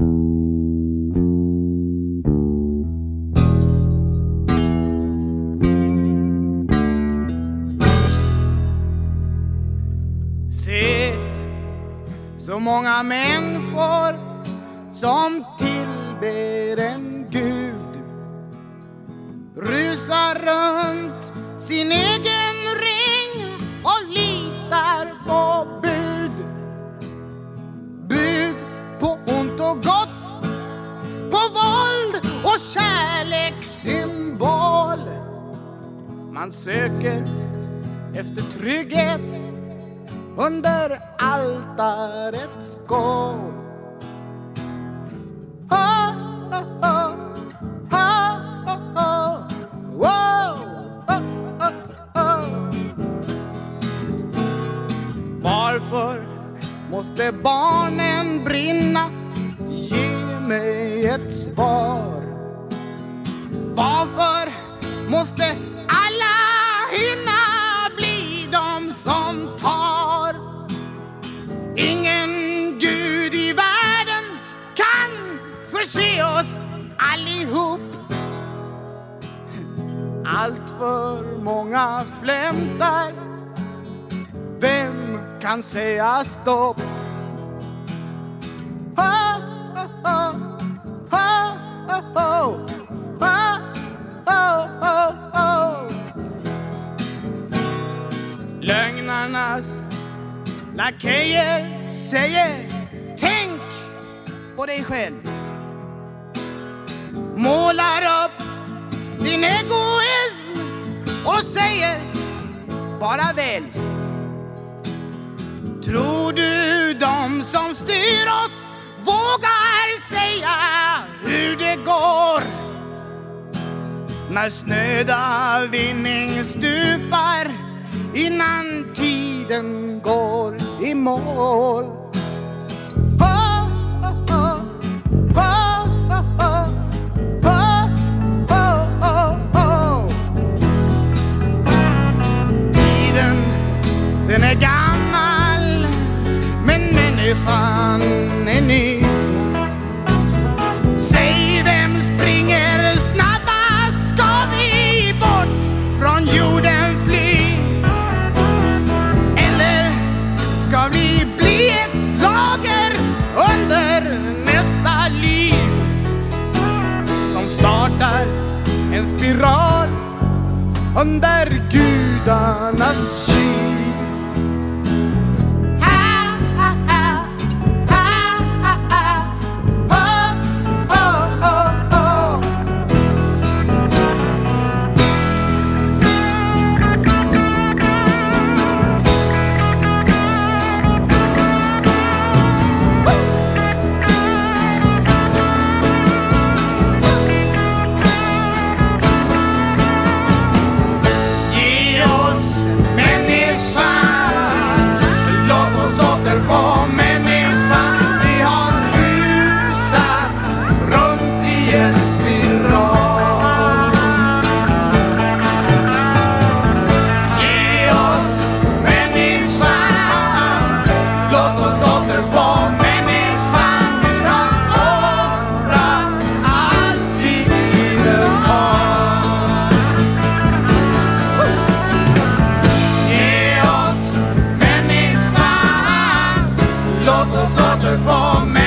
Se så många människor som tillber en gud. Rusar runt sin egen Man söker efter trygghet under altarets skål. Varför måste barnen brinna? Ge mig ett svar. Varför måste Allt för många flämtar. Vem kan säga stopp? Lögnarnas lakejer säger Tänk på dig själv. Målar upp din ego bara väl. Tror du de som styr oss vågar säga hur det går? När snöda vinning stupar innan tiden går i mål. Är. Säg vem springer snabbast? Ska vi bort från jorden fly? Eller ska vi bli ett lager under nästa liv? Som startar en spiral under gudarnas kyl. all sorts of forms.